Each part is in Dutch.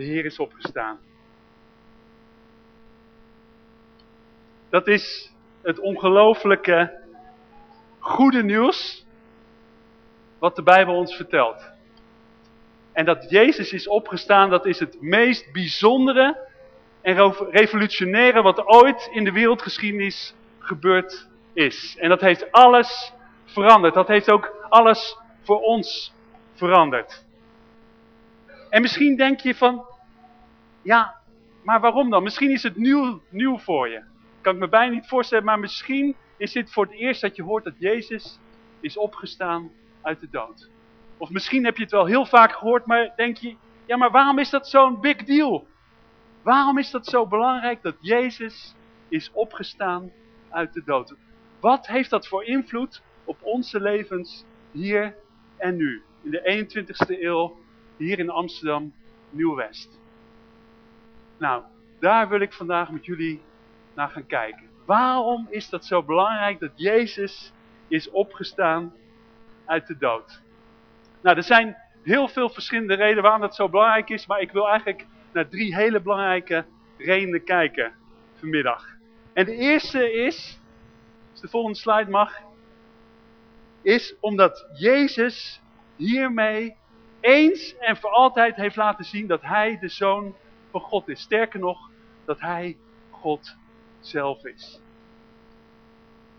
De Heer is opgestaan. Dat is het ongelooflijke goede nieuws wat de Bijbel ons vertelt. En dat Jezus is opgestaan, dat is het meest bijzondere en revolutionaire wat ooit in de wereldgeschiedenis gebeurd is. En dat heeft alles veranderd. Dat heeft ook alles voor ons veranderd. En misschien denk je van, ja, maar waarom dan? Misschien is het nieuw, nieuw voor je. Kan ik me bijna niet voorstellen, maar misschien is dit voor het eerst dat je hoort dat Jezus is opgestaan uit de dood. Of misschien heb je het wel heel vaak gehoord, maar denk je, ja maar waarom is dat zo'n big deal? Waarom is dat zo belangrijk dat Jezus is opgestaan uit de dood? Wat heeft dat voor invloed op onze levens hier en nu? In de 21ste eeuw, hier in Amsterdam, Nieuw-West. Nou, daar wil ik vandaag met jullie naar gaan kijken. Waarom is dat zo belangrijk dat Jezus is opgestaan uit de dood? Nou, er zijn heel veel verschillende redenen waarom dat zo belangrijk is, maar ik wil eigenlijk naar drie hele belangrijke redenen kijken vanmiddag. En de eerste is, als de volgende slide mag, is omdat Jezus hiermee eens en voor altijd heeft laten zien dat hij de Zoon van God is. Sterker nog, dat hij God zelf is.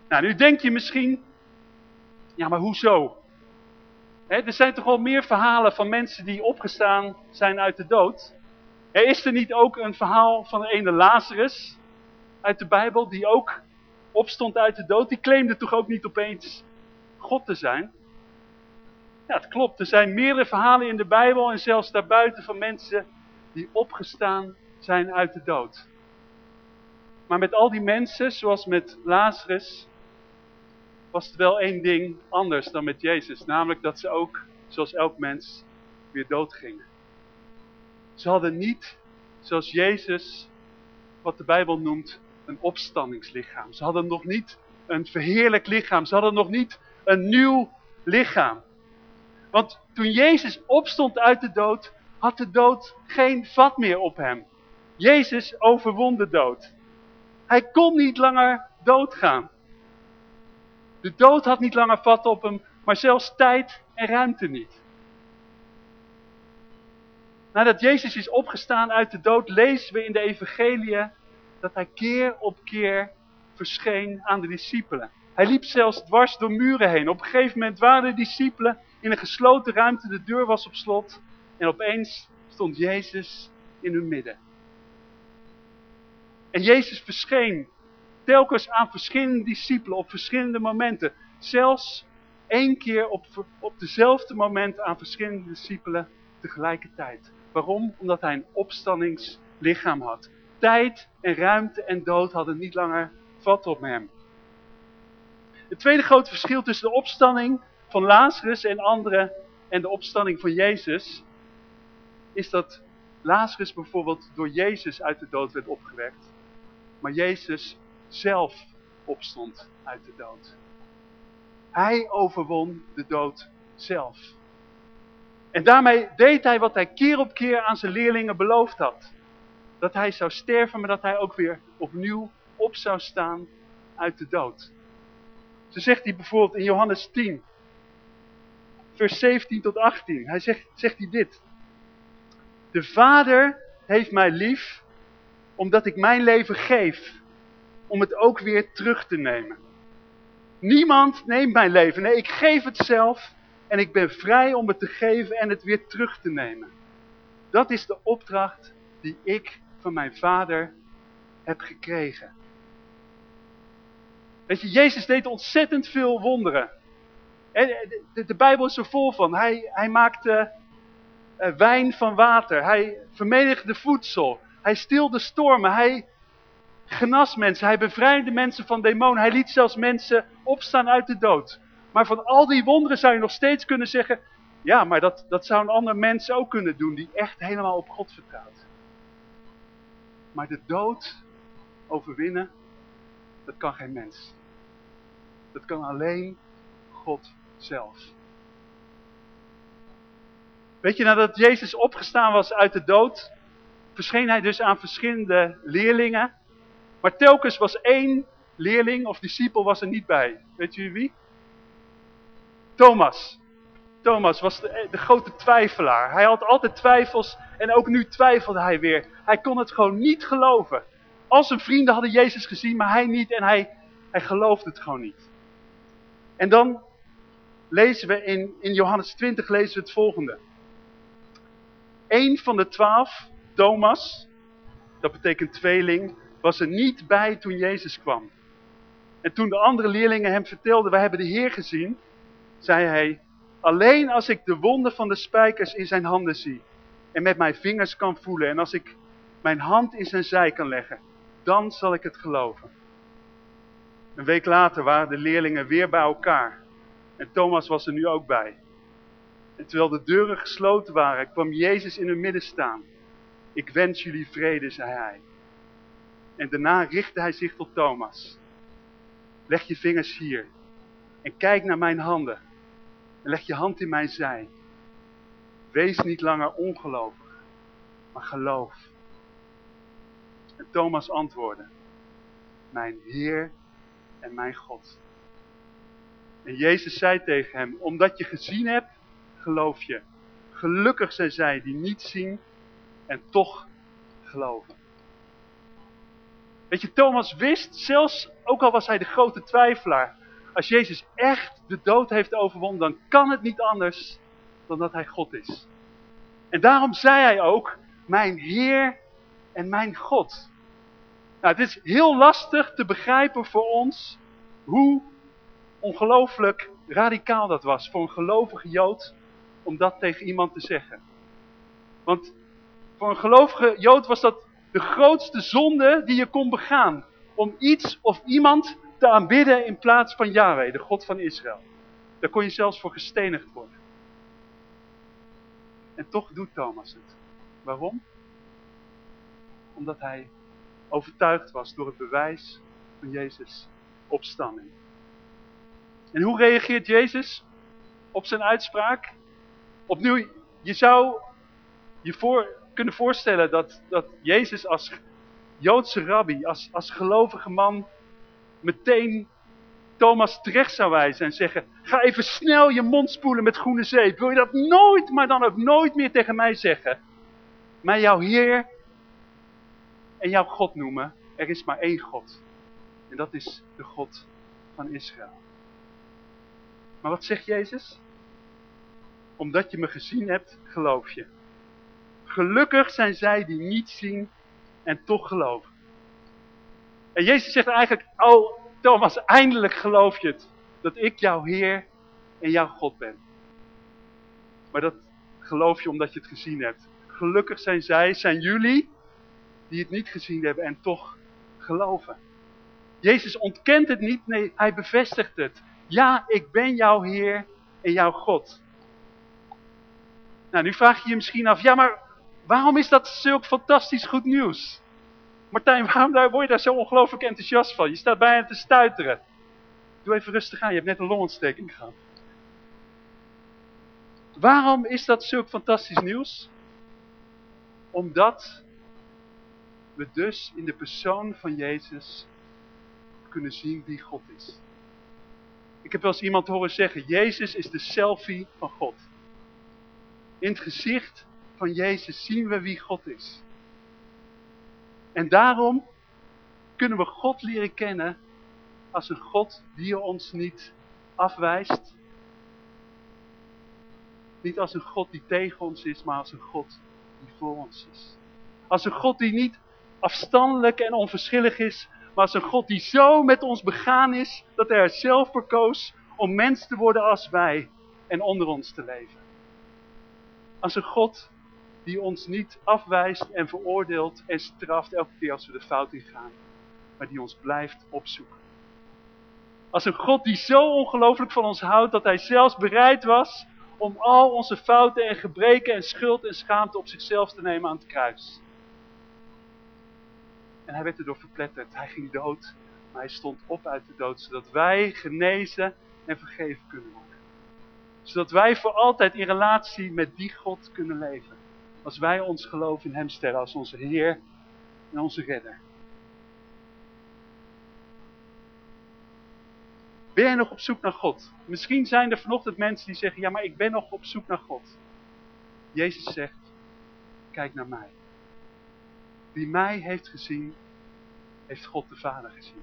Nou, nu denk je misschien, ja maar hoezo? er zijn toch wel meer verhalen van mensen die opgestaan zijn uit de dood. Er is er niet ook een verhaal van de ene Lazarus uit de Bijbel, die ook opstond uit de dood. Die claimde toch ook niet opeens God te zijn? Ja, het klopt. Er zijn meerdere verhalen in de Bijbel en zelfs daarbuiten van mensen die opgestaan zijn uit de dood. Maar met al die mensen, zoals met Lazarus, was het wel één ding anders dan met Jezus. Namelijk dat ze ook, zoals elk mens, weer dood gingen. Ze hadden niet, zoals Jezus, wat de Bijbel noemt, een opstandingslichaam. Ze hadden nog niet een verheerlijk lichaam. Ze hadden nog niet een nieuw lichaam. Want toen Jezus opstond uit de dood, had de dood geen vat meer op hem. Jezus overwon de dood. Hij kon niet langer doodgaan. De dood had niet langer vat op hem, maar zelfs tijd en ruimte niet. Nadat Jezus is opgestaan uit de dood, lezen we in de evangelie dat hij keer op keer verscheen aan de discipelen. Hij liep zelfs dwars door muren heen. Op een gegeven moment waren de discipelen in een gesloten ruimte, de deur was op slot. En opeens stond Jezus in hun midden. En Jezus verscheen telkens aan verschillende discipelen op verschillende momenten. Zelfs één keer op, op dezelfde moment aan verschillende discipelen tegelijkertijd. Waarom? Omdat hij een opstandingslichaam had. Tijd en ruimte en dood hadden niet langer vat op hem. Het tweede grote verschil tussen de opstanding van Lazarus en anderen en de opstanding van Jezus is dat Lazarus bijvoorbeeld door Jezus uit de dood werd opgewekt. Maar Jezus zelf opstond uit de dood. Hij overwon de dood zelf. En daarmee deed hij wat hij keer op keer aan zijn leerlingen beloofd had. Dat hij zou sterven, maar dat hij ook weer opnieuw op zou staan uit de dood. Zo zegt hij bijvoorbeeld in Johannes 10, vers 17 tot 18. Hij zegt, zegt hij dit. De Vader heeft mij lief, omdat ik mijn leven geef, om het ook weer terug te nemen. Niemand neemt mijn leven. Nee, ik geef het zelf en ik ben vrij om het te geven en het weer terug te nemen. Dat is de opdracht die ik van mijn vader heb gekregen. Weet je, Jezus deed ontzettend veel wonderen. De, Bijbel is er vol van. Hij, hij maakte wijn van water. Hij vermenigde voedsel. Hij stilde stormen. Hij genas mensen. Hij bevrijdde mensen van demonen. Hij liet zelfs mensen opstaan uit de dood. Maar van al die wonderen zou je nog steeds kunnen zeggen... Ja, maar dat, dat zou een ander mens ook kunnen doen die echt helemaal op God vertrouwt. Maar de dood overwinnen, dat kan geen mens. Dat kan alleen God zelf. Weet je, nadat Jezus opgestaan was uit de dood, verscheen hij dus aan verschillende leerlingen. Maar telkens was één leerling of discipel was er niet bij. Weet jullie wie? Thomas. Thomas was de, de, grote twijfelaar. Hij had altijd twijfels en ook nu twijfelde hij weer. Hij kon het gewoon niet geloven. Al zijn vrienden hadden Jezus gezien, maar hij niet en hij, hij geloofde het gewoon niet. En dan lezen we in, in Johannes 20 lezen we het volgende. Eén van de twaalf, Thomas, dat betekent tweeling, was er niet bij toen Jezus kwam. En toen de andere leerlingen hem vertelden, wij hebben de Heer gezien, zei hij, alleen als ik de wonden van de spijkers in zijn handen zie en met mijn vingers kan voelen en als ik mijn hand in zijn zij kan leggen, dan zal ik het geloven. Een week later waren de leerlingen weer bij elkaar en Thomas was er nu ook bij. En terwijl de deuren gesloten waren, kwam Jezus in hun midden staan. Ik wens jullie vrede, zei hij. En daarna richtte hij zich tot Thomas. Leg je vingers hier en kijk naar mijn handen. En leg je hand in mijn zij. Wees niet langer ongelovig, maar geloof. En Thomas antwoordde, mijn Heer en mijn God. En Jezus zei tegen hem, omdat je gezien hebt, geloof je. Gelukkig zijn zij die niet zien en toch geloven. Weet je, Thomas wist, zelfs ook al was hij de grote twijfelaar, als Jezus echt de dood heeft overwonnen, dan kan het niet anders dan dat hij God is. En daarom zei hij ook, mijn Heer en mijn God. Nou, het is heel lastig te begrijpen voor ons hoe ongelooflijk radicaal dat was voor een gelovige Jood om dat tegen iemand te zeggen. Want voor een gelovige Jood was dat de grootste zonde die je kon begaan. Om iets of iemand te aanbidden in plaats van Yahweh, de God van Israël. Daar kon je zelfs voor gestenigd worden. En toch doet Thomas het. Waarom? Omdat hij overtuigd was door het bewijs van Jezus' opstanding. En hoe reageert Jezus op zijn uitspraak? Opnieuw, je zou je voor, kunnen voorstellen dat, dat Jezus als Joodse rabbi, als, als gelovige man, meteen Thomas terecht zou wijzen en zeggen, ga even snel je mond spoelen met groene zeep. Wil je dat nooit, maar dan ook nooit meer tegen mij zeggen? Mij jouw Heer en jouw God noemen. Er is maar één God. En dat is de God van Israël. Maar wat zegt Jezus? Omdat je me gezien hebt, geloof je. Gelukkig zijn zij die niet zien en toch geloven. En Jezus zegt eigenlijk, oh Thomas, eindelijk geloof je het. Dat ik jouw Heer en jouw God ben. Maar dat geloof je omdat je het gezien hebt. Gelukkig zijn zij, zijn jullie, die het niet gezien hebben en toch geloven. Jezus ontkent het niet, nee, hij bevestigt het. Ja, ik ben jouw Heer en jouw God. Nou, nu vraag je je misschien af, ja, maar waarom is dat zulk fantastisch goed nieuws? Martijn, waarom word je daar zo ongelooflijk enthousiast van? Je staat bijna te stuiteren. Doe even rustig aan, je hebt net een longontsteking gehad. Waarom is dat zulk fantastisch nieuws? Omdat we dus in de persoon van Jezus kunnen zien wie God is. Ik heb wel eens iemand horen zeggen, Jezus is de selfie van God. In het gezicht van Jezus zien we wie God is. En daarom kunnen we God leren kennen als een God die ons niet afwijst. Niet als een God die tegen ons is, maar als een God die voor ons is. Als een God die niet afstandelijk en onverschillig is, maar als een God die zo met ons begaan is, dat hij er zelf voor om mens te worden als wij en onder ons te leven. Als een God die ons niet afwijst en veroordeelt en straft elke keer als we de fout ingaan, maar die ons blijft opzoeken. Als een God die zo ongelooflijk van ons houdt dat hij zelfs bereid was om al onze fouten en gebreken en schuld en schaamte op zichzelf te nemen aan het kruis. En hij werd erdoor verpletterd. Hij ging dood, maar hij stond op uit de dood, zodat wij genezen en vergeven kunnen worden. Zodat wij voor altijd in relatie met die God kunnen leven. als wij ons geloof in hem stellen als onze Heer en onze Redder. Ben jij nog op zoek naar God? Misschien zijn er vanochtend mensen die zeggen, ja maar ik ben nog op zoek naar God. Jezus zegt, kijk naar mij. Wie mij heeft gezien, heeft God de Vader gezien.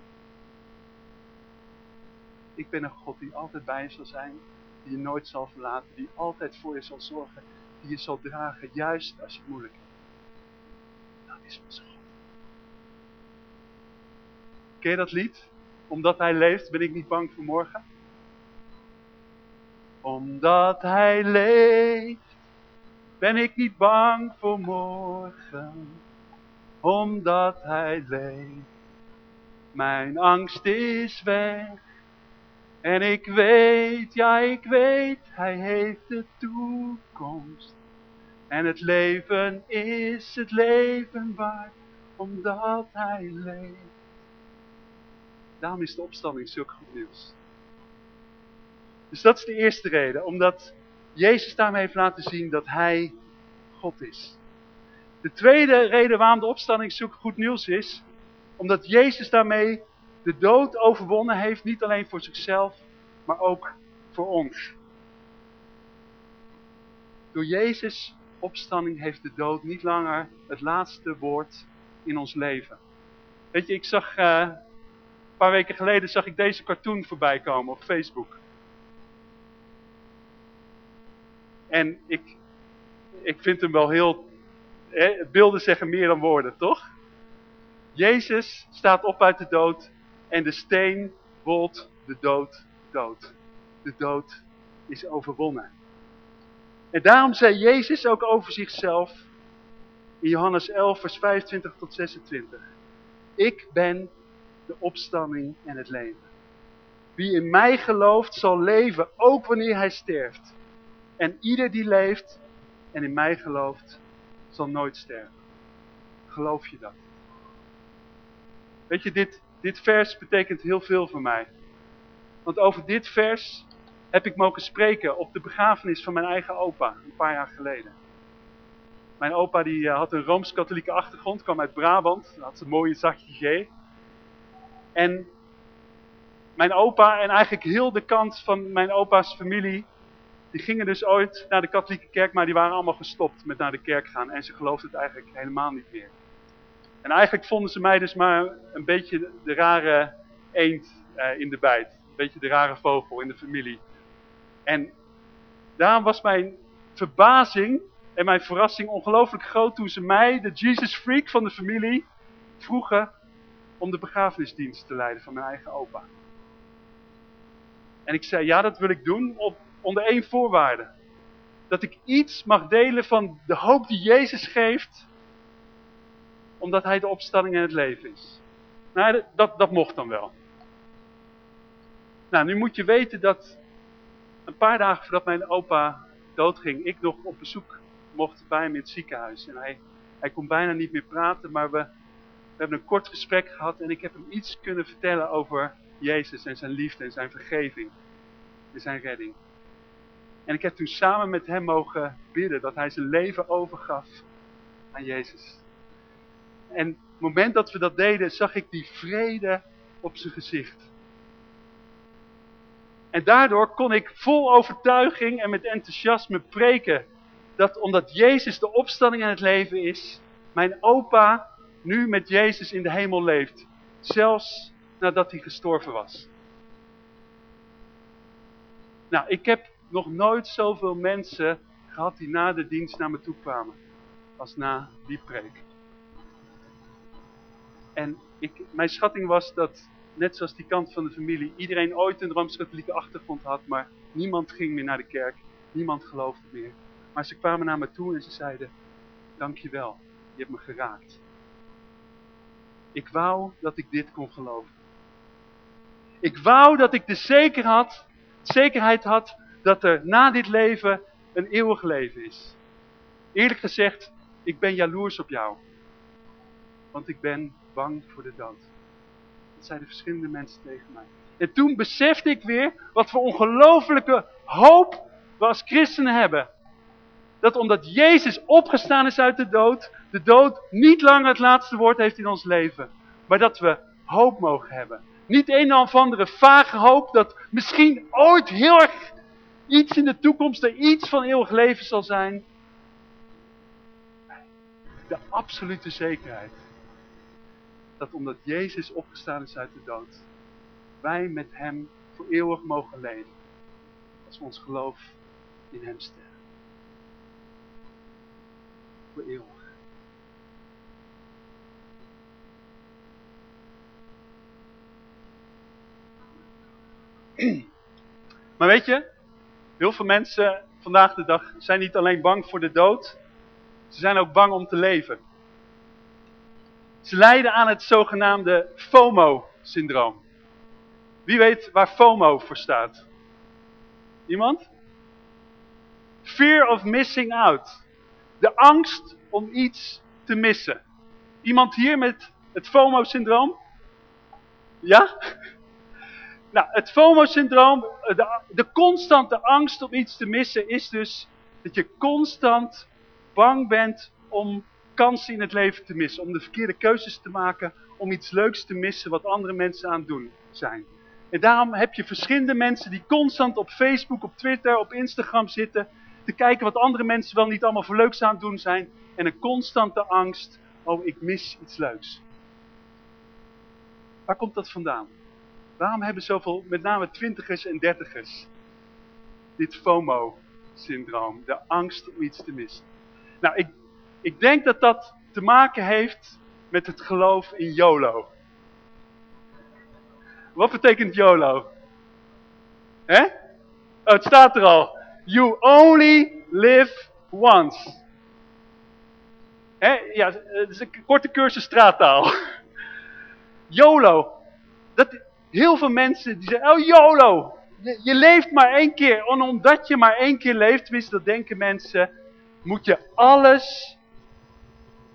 Ik ben een God die altijd bij je zal zijn, die je nooit zal verlaten, die altijd voor je zal zorgen, die je zal dragen, juist als je het moeilijk hebt. Dat is onze God. Ken je dat lied? Omdat hij leeft ben ik niet bang voor morgen. Omdat hij leeft ben ik niet bang voor morgen. Omdat hij leeft. Mijn angst is weg. En ik weet, ja ik weet, hij heeft de toekomst. En het leven is het leven waard, omdat hij leeft. Daarom is de opstanding zulk goed nieuws. Dus dat is de eerste reden. Omdat Jezus daarmee heeft laten zien dat hij God is. De tweede reden waarom de opstanding zulk goed nieuws is. Omdat Jezus daarmee de dood overwonnen heeft. Niet alleen voor zichzelf, maar ook voor ons. Door Jezus opstanding heeft de dood niet langer het laatste woord in ons leven. Weet je, ik zag... Uh, een paar weken geleden zag ik deze cartoon voorbij komen op Facebook. En ik, ik vind hem wel heel... Beelden zeggen meer dan woorden, toch? Jezus staat op uit de dood en de steen wolt de dood dood. De dood is overwonnen. En daarom zei Jezus ook over zichzelf in Johannes 11 vers 25 tot 26. Ik ben de opstanding en het leven. Wie in mij gelooft zal leven, ook wanneer hij sterft. En ieder die leeft en in mij gelooft, zal nooit sterven. Geloof je dat? Weet je, dit, dit vers betekent heel veel voor mij. Want over dit vers heb ik mogen spreken op de begrafenis van mijn eigen opa, een paar jaar geleden. Mijn opa die eh, had een Rooms-Katholieke achtergrond, kwam uit Brabant, had een mooie zachtje G. En mijn opa en eigenlijk heel de kant van mijn opa's familie, die gingen dus ooit naar de katholieke kerk, maar die waren allemaal gestopt met naar de kerk gaan. En ze geloofden het eigenlijk helemaal niet meer. En eigenlijk vonden ze mij dus maar een beetje de rare eend uh, in de bijt. Een beetje de rare vogel in de familie. En daarom was mijn verbazing en mijn verrassing ongelooflijk groot toen ze mij, de Jesus freak van de familie, vroegen om de begrafenisdienst te leiden van mijn eigen opa. En ik zei, ja dat wil ik doen op, onder één voorwaarde. Dat ik iets mag delen van de hoop die Jezus geeft, omdat hij de opstanding en het leven is. Nou, dat, dat mocht dan wel. Nou, nu moet je weten dat een paar dagen voordat mijn opa doodging, ik nog op bezoek mocht bij hem in het ziekenhuis. En hij, hij kon bijna niet meer praten, maar we we hebben een kort gesprek gehad en ik heb hem iets kunnen vertellen over Jezus en zijn liefde en zijn vergeving en zijn redding. En ik heb toen samen met hem mogen bidden dat hij zijn leven overgaf aan Jezus. En het moment dat we dat deden, zag ik die vrede op zijn gezicht. En daardoor kon ik vol overtuiging en met enthousiasme preken dat omdat Jezus de opstanding en het leven is, mijn opa nu met Jezus in de hemel leeft. Zelfs nadat hij gestorven was. Nou, ik heb nog nooit zoveel mensen gehad die na de dienst naar me toe kwamen. Als na die preek. En ik, mijn schatting was dat, net zoals die kant van de familie, iedereen ooit een Rooms-Katholieke achtergrond had, maar niemand ging meer naar de kerk. Niemand geloofde meer. Maar ze kwamen naar me toe en ze zeiden, dankjewel, je hebt me geraakt. Ik wou dat ik dit kon geloven. Ik wou dat ik de zeker had, zekerheid had dat er na dit leven een eeuwig leven is. Eerlijk gezegd, ik ben jaloers op jou. Want ik ben bang voor de dood. Dat zeiden verschillende mensen tegen mij. En toen besefte ik weer wat voor ongelofelijke hoop we als christenen hebben. dat omdat Jezus opgestaan is uit de dood, de dood niet langer het laatste woord heeft in ons leven. Maar dat we hoop mogen hebben. Niet een of andere vage hoop dat misschien ooit heel erg iets in de toekomst er iets van eeuwig leven zal zijn. De absolute zekerheid. Dat omdat Jezus opgestaan is uit de dood, wij met hem voor eeuwig mogen leven. Als we ons geloof in hem stellen. Voor eeuwig. Maar weet je, heel veel mensen vandaag de dag zijn niet alleen bang voor de dood, ze zijn ook bang om te leven. Ze lijden aan het zogenaamde FOMO-syndroom. Wie weet waar FOMO voor staat? Iemand? Fear of missing out. De angst om iets te missen. Iemand hier met het FOMO-syndroom? Ja? Nou, het FOMO-syndroom, de, de constante angst om iets te missen, is dus dat je constant bang bent om kansen in het leven te missen. Om de verkeerde keuzes te maken, om iets leuks te missen wat andere mensen aan het doen zijn. En daarom heb je verschillende mensen die constant op Facebook, op Twitter, op Instagram zitten. Te kijken wat andere mensen wel niet allemaal voor leuks aan het doen zijn. En een constante angst, oh ik mis iets leuks. Waar komt dat vandaan? Waarom hebben zoveel, met name twintigers en dertigers, dit FOMO-syndroom, de angst om iets te missen? Nou, ik, ik denk dat dat te maken heeft met het geloof in YOLO. Wat betekent YOLO? Hè? Oh, het staat er al. You only live once. Hè? Ja, het is een korte cursus straattaal. YOLO. Dat, Heel veel mensen die zeggen, oh YOLO, je, leeft maar één keer. En omdat je maar één keer leeft, dat denken mensen, moet je alles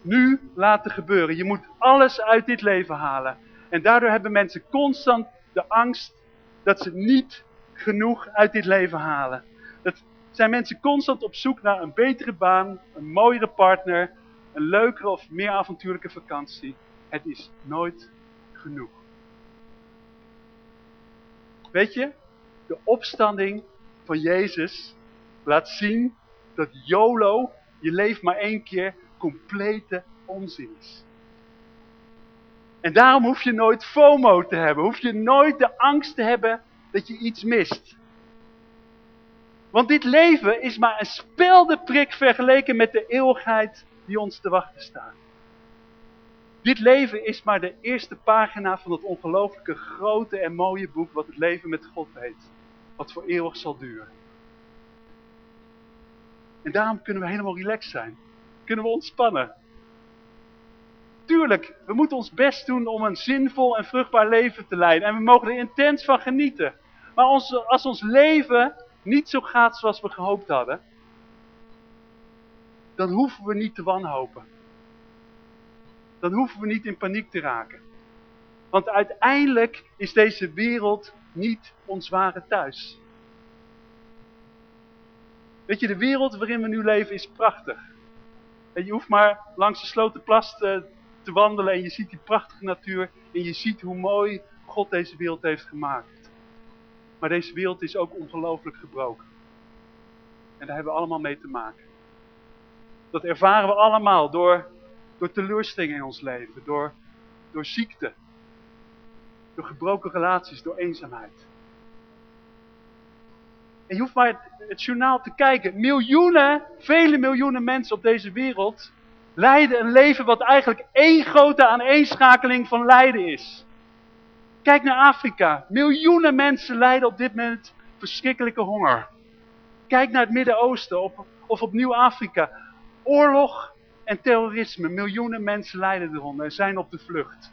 nu laten gebeuren. Je moet alles uit dit leven halen. En daardoor hebben mensen constant de angst dat ze niet genoeg uit dit leven halen. Dat zijn mensen constant op zoek naar een betere baan, een mooiere partner, een leukere of meer avontuurlijke vakantie. Het is nooit genoeg. Weet je, de opstanding van Jezus laat zien dat YOLO, je leeft maar één keer, complete onzin is. En daarom hoef je nooit FOMO te hebben. Hoef je nooit de angst te hebben dat je iets mist. Want dit leven is maar een speldeprik vergeleken met de eeuwigheid die ons te wachten staat. Dit leven is maar de eerste pagina van het ongelooflijke grote en mooie boek wat het leven met God heet. Wat voor eeuwig zal duren. En daarom kunnen we helemaal relaxed zijn. Kunnen we ontspannen. Tuurlijk, we moeten ons best doen om een zinvol en vruchtbaar leven te leiden. En we mogen er intens van genieten. Maar als ons leven niet zo gaat zoals we gehoopt hadden, dan hoeven we niet te wanhopen dan hoeven we niet in paniek te raken. Want uiteindelijk is deze wereld niet ons ware thuis. Weet je, de wereld waarin we nu leven is prachtig. En je hoeft maar langs de slotenplas te, te wandelen en je ziet die prachtige natuur. En je ziet hoe mooi God deze wereld heeft gemaakt. Maar deze wereld is ook ongelooflijk gebroken. En daar hebben we allemaal mee te maken. Dat ervaren we allemaal door door teleurstelling in ons leven, door, door ziekte, door gebroken relaties, door eenzaamheid. Je hoeft maar het, journaal te kijken. Miljoenen, vele miljoenen mensen op deze wereld leiden een leven wat eigenlijk één grote aaneenschakeling van lijden is. Kijk naar Afrika. Miljoenen mensen lijden op dit moment verschrikkelijke honger. Kijk naar het Midden-Oosten of op Nieuw-Afrika. Oorlog en terrorisme. Miljoenen mensen lijden eronder en zijn op de vlucht.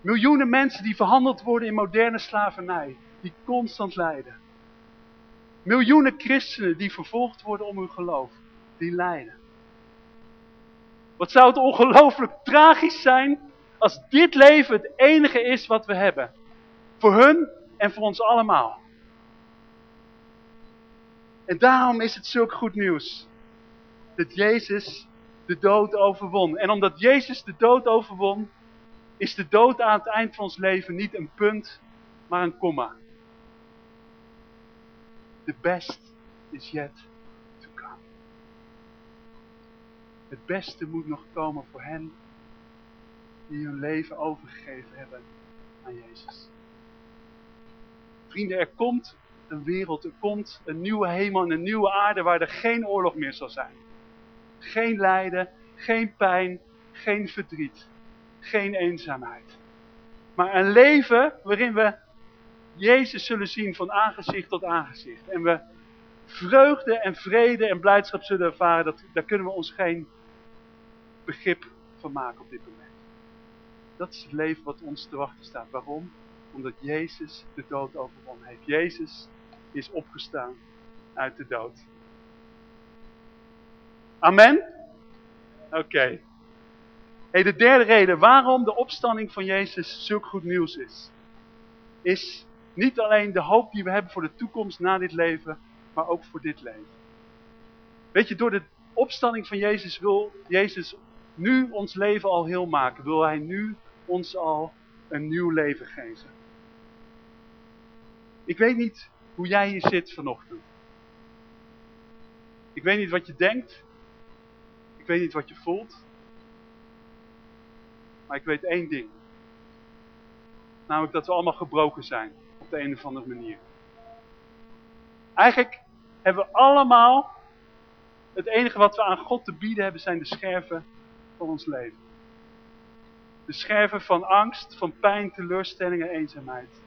Miljoenen mensen die verhandeld worden in moderne slavernij. Die constant lijden. Miljoenen christenen die vervolgd worden om hun geloof. Die lijden. Wat zou het ongelooflijk tragisch zijn als dit leven het enige is wat we hebben. Voor hun en voor ons allemaal. En daarom is het zulk goed nieuws. dat Jezus de dood overwon. En omdat Jezus de dood overwon, is de dood aan het eind van ons leven niet een punt, maar een komma. The best is yet to come. Het beste moet nog komen voor hen die hun leven overgegeven hebben aan Jezus. Vrienden, er komt een wereld, er komt een nieuwe hemel en een nieuwe aarde waar er geen oorlog meer zal zijn. Geen lijden, geen pijn, geen verdriet, geen eenzaamheid. Maar een leven waarin we Jezus zullen zien van aangezicht tot aangezicht. En we vreugde en vrede en blijdschap zullen ervaren, dat, daar kunnen we ons geen begrip van maken op dit moment. Dat is het leven wat ons te wachten staat. Waarom? Omdat Jezus de dood overwonnen heeft. Jezus is opgestaan uit de dood. Amen? Oké. Hey, de derde reden waarom de opstanding van Jezus zulk goed nieuws is. Is niet alleen de hoop die we hebben voor de toekomst na dit leven, maar ook voor dit leven. Weet je, door de opstanding van Jezus wil Jezus nu ons leven al heel maken. Wil hij nu ons al een nieuw leven geven. Ik weet niet hoe jij hier zit vanochtend. Ik weet niet wat je denkt. Ik weet niet wat je voelt. Maar ik weet één ding. Namelijk dat we allemaal gebroken zijn. Op de een of andere manier. Eigenlijk hebben we allemaal... Het enige wat we aan God te bieden hebben zijn de scherven van ons leven. De scherven van angst, van pijn, teleurstelling en eenzaamheid.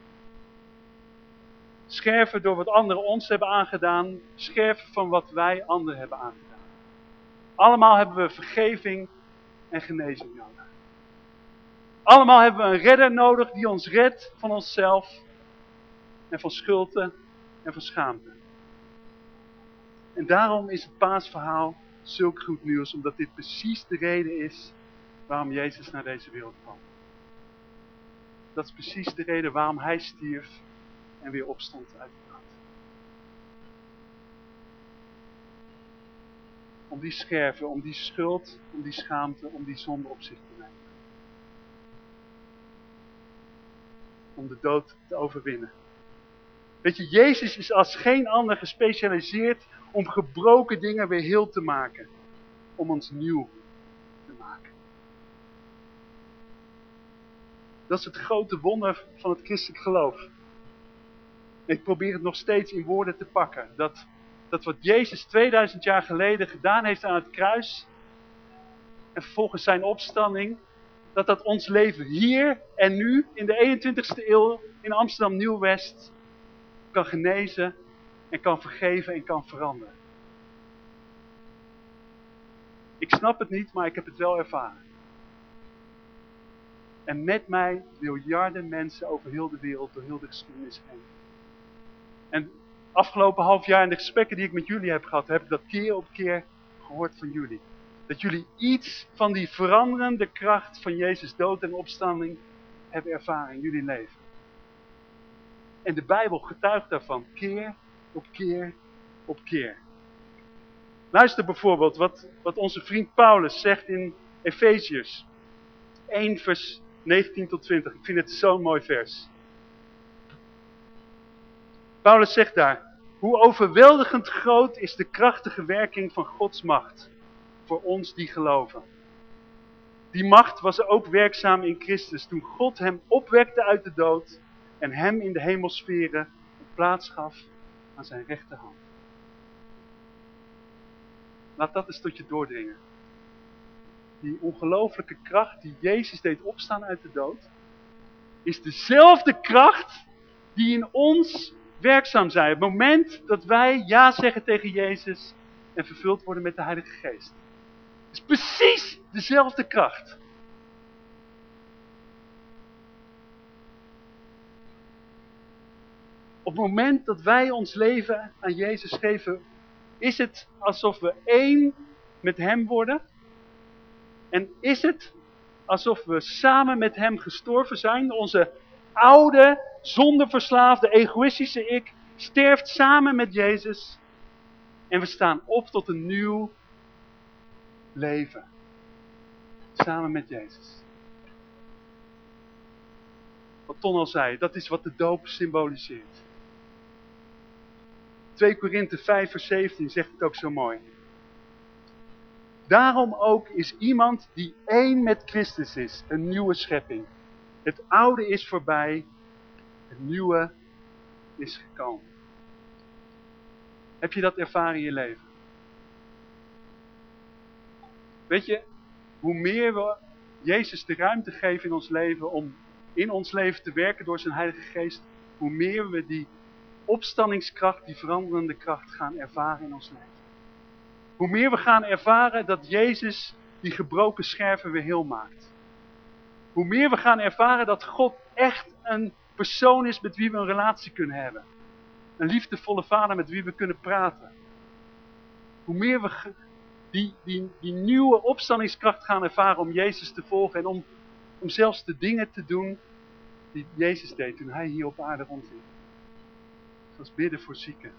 Scherven door wat anderen ons hebben aangedaan. Scherven van wat wij anderen hebben aangedaan. Allemaal hebben we vergeving en genezing nodig. Allemaal hebben we een redder nodig die ons redt van onszelf. En van schulden en van schaamte. En daarom is het paasverhaal zulk goed nieuws. Omdat dit precies de reden is waarom Jezus naar deze wereld kwam. Dat is precies de reden waarom hij stierf en weer opstond uit de dood. Om die scherven, om die schuld, om die schaamte, om die zonde op zich te nemen. Om de dood te overwinnen. Weet je, Jezus is als geen ander gespecialiseerd om gebroken dingen weer heel te maken. Om ons nieuw te maken. Dat is het grote wonder van het christelijk geloof. Ik probeer het nog steeds in woorden te pakken. Dat, dat wat Jezus 2000 jaar geleden gedaan heeft aan het kruis. En vervolgens zijn opstanding. Dat dat ons leven hier en nu in de 21ste eeuw in Amsterdam Nieuw-West kan genezen en kan vergeven en kan veranderen. Ik snap het niet, maar ik heb het wel ervaren. En met mij miljarden mensen over heel de wereld, door heel de geschiedenis heen. En afgelopen half jaar in de gesprekken die ik met jullie heb gehad, heb ik dat keer op keer gehoord van jullie. Dat jullie iets van die veranderende kracht van Jezus dood en opstanding hebben ervaren in jullie leven. En de Bijbel getuigt daarvan keer op keer op keer. Luister bijvoorbeeld wat, wat onze vriend Paulus zegt in Efeziërs 1 vers 19 tot 20. Ik vind het zo'n mooi vers. Paulus zegt daar, hoe overweldigend groot is de krachtige werking van Gods macht voor ons die geloven. Die macht was ook werkzaam in Christus toen God hem opwekte uit de dood en hem in de hemelsferen een plaats gaf aan zijn rechterhand. Laat dat eens tot je doordringen. Die ongelooflijke kracht die Jezus deed opstaan uit de dood, is dezelfde kracht die in ons werkzaam zijn. Het moment dat wij ja zeggen tegen Jezus en vervuld worden met de Heilige Geest. Het is precies dezelfde kracht. Op het moment dat wij ons leven aan Jezus geven, is het alsof we één met hem worden. En is het alsof we samen met hem gestorven zijn. Onze oude, zondeverslaafde, egoïstische ik sterft samen met Jezus. En we staan op tot een nieuw leven. Samen met Jezus. Wat Ton al zei, dat is wat de doop symboliseert. 2 Korinthe 5 vers 17 zegt het ook zo mooi. Daarom ook is iemand die één met Christus is, een nieuwe schepping. Het oude is voorbij, het nieuwe is gekomen. Heb je dat ervaren in je leven? Weet je, hoe meer we Jezus de ruimte geven in ons leven om in ons leven te werken door zijn Heilige Geest, hoe meer we die opstandingskracht, die veranderende kracht gaan ervaren in ons leven. Hoe meer we gaan ervaren dat Jezus die gebroken scherven weer heel maakt. Hoe meer we gaan ervaren dat God echt een persoon is met wie we een relatie kunnen hebben. Een liefdevolle vader met wie we kunnen praten. Hoe meer we die, die, die nieuwe opstandingskracht gaan ervaren om Jezus te volgen en om, om zelfs de dingen te doen die Jezus deed toen hij hier op aarde rondliep. Zoals bidden voor zieken.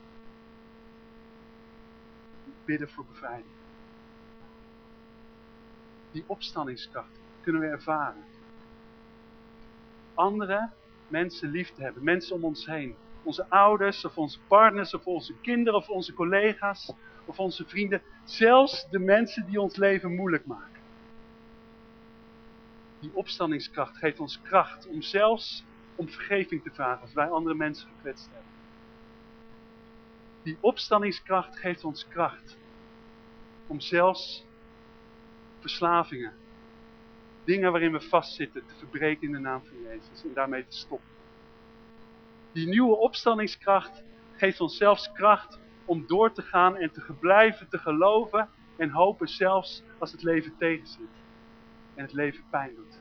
Bidden voor bevrijding. Die opstandingskracht kunnen we ervaren. Andere mensen lief te hebben. Mensen om ons heen. Onze ouders of onze partners of onze kinderen of onze collega's of onze vrienden. Zelfs de mensen die ons leven moeilijk maken. Die opstandingskracht geeft ons kracht om zelfs om vergeving te vragen als wij andere mensen gekwetst hebben. Die opstandingskracht geeft ons kracht om zelfs verslavingen, dingen waarin we vastzitten, te verbreken in de naam van Jezus en daarmee te stoppen. Die nieuwe opstandingskracht geeft ons zelfs kracht om door te gaan en te blijven te geloven en hopen zelfs als het leven tegenzit en het leven pijn doet.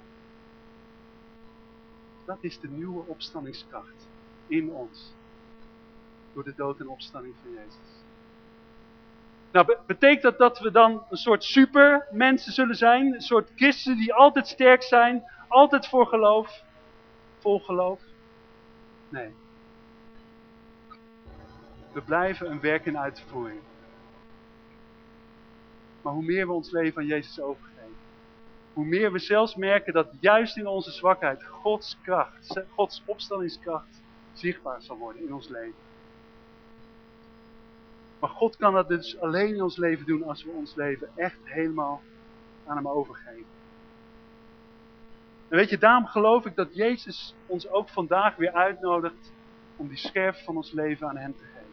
Dat is de nieuwe opstandingskracht in ons. Door de dood en opstanding van Jezus. Nou, betekent dat dat we dan een soort super mensen zullen zijn? Een soort christenen die altijd sterk zijn, altijd voor geloof, vol geloof? Nee. We blijven een werk in uitvoering. Maar hoe meer we ons leven aan Jezus overgeven, hoe meer we zelfs merken dat juist in onze zwakheid Gods kracht, Gods opstandingskracht zichtbaar zal worden in ons leven. Maar God kan dat dus alleen in ons leven doen als we ons leven echt helemaal aan hem overgeven. En weet je, daarom geloof ik dat Jezus ons ook vandaag weer uitnodigt om die scherf van ons leven aan hem te geven.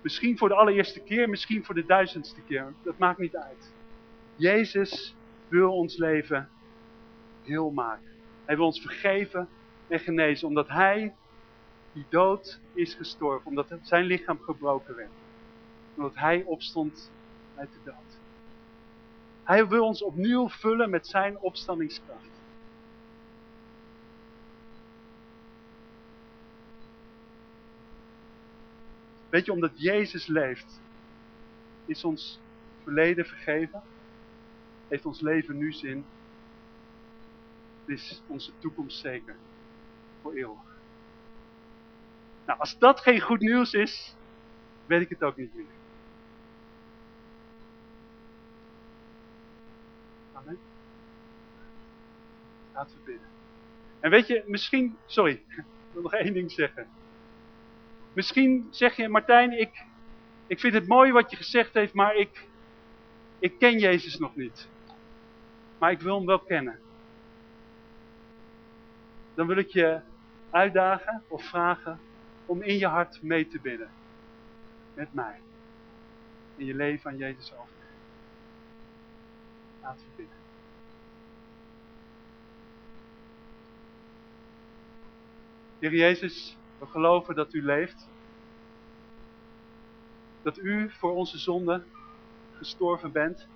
Misschien voor de allereerste keer, misschien voor de duizendste keer. Dat maakt niet uit. Jezus wil ons leven heel maken. Hij wil ons vergeven en genezen. Omdat hij die dood is gestorven. Omdat zijn lichaam gebroken werd. Omdat hij opstond uit de dood. Hij wil ons opnieuw vullen met zijn opstandingskracht. Weet je, omdat Jezus leeft, is ons verleden vergeven heeft ons leven nu zin. Is onze toekomst zeker. Voor eeuwig. Nou, als dat geen goed nieuws is, weet ik het ook niet meer. Amen. Laten we bidden. En weet je, misschien, sorry, ik wil nog één ding zeggen. Misschien zeg je, Martijn, ik, ik vind het mooi wat je gezegd heeft, maar ik, ik ken Jezus nog niet maar ik wil hem wel kennen. Dan wil ik je uitdagen of vragen om in je hart mee te bidden. Met mij. In je leven aan Jezus over. Laten we bidden. Heer Jezus, we geloven dat u leeft. Dat u voor onze zonde gestorven bent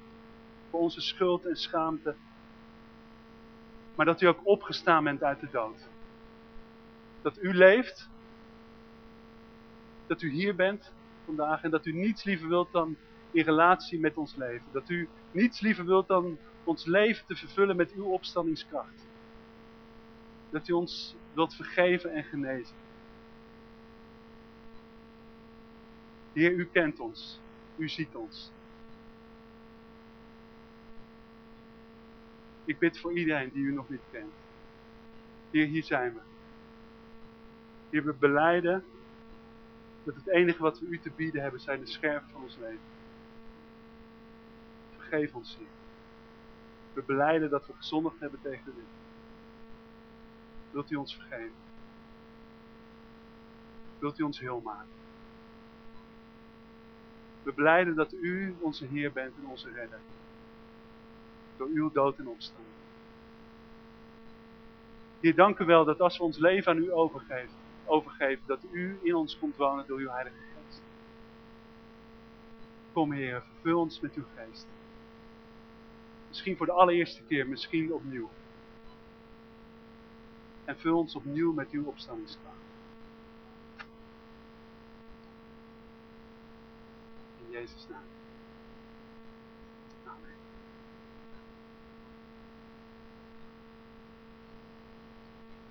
voor onze schuld en schaamte. Maar dat u ook opgestaan bent uit de dood. Dat u leeft dat u hier bent vandaag en dat u niets liever wilt dan in relatie met ons leven. Dat u niets liever wilt dan ons leven te vervullen met uw opstandingskracht. Dat u ons wilt vergeven en genezen. Heer, u kent ons. U ziet ons. Ik bid voor iedereen die u nog niet kent. Heer, hier zijn we. Heer, we beleiden dat het enige wat we u te bieden hebben zijn de scherven van ons leven. Vergeef ons, Heer. We beleiden dat we gezondigd hebben tegen u. Wilt u ons vergeven? Wilt u ons heel maken? We beleiden dat u onze Heer bent en onze redder. Door uw dood en opstaan. Heer, dank u wel dat als we ons leven aan u overgeven, overgeven dat u in ons komt wonen door uw Heilige Geest. Kom Heer, vervul ons met uw geest. Misschien voor de allereerste keer, misschien opnieuw. En vul ons opnieuw met uw opstandingskracht. In Jezus' naam.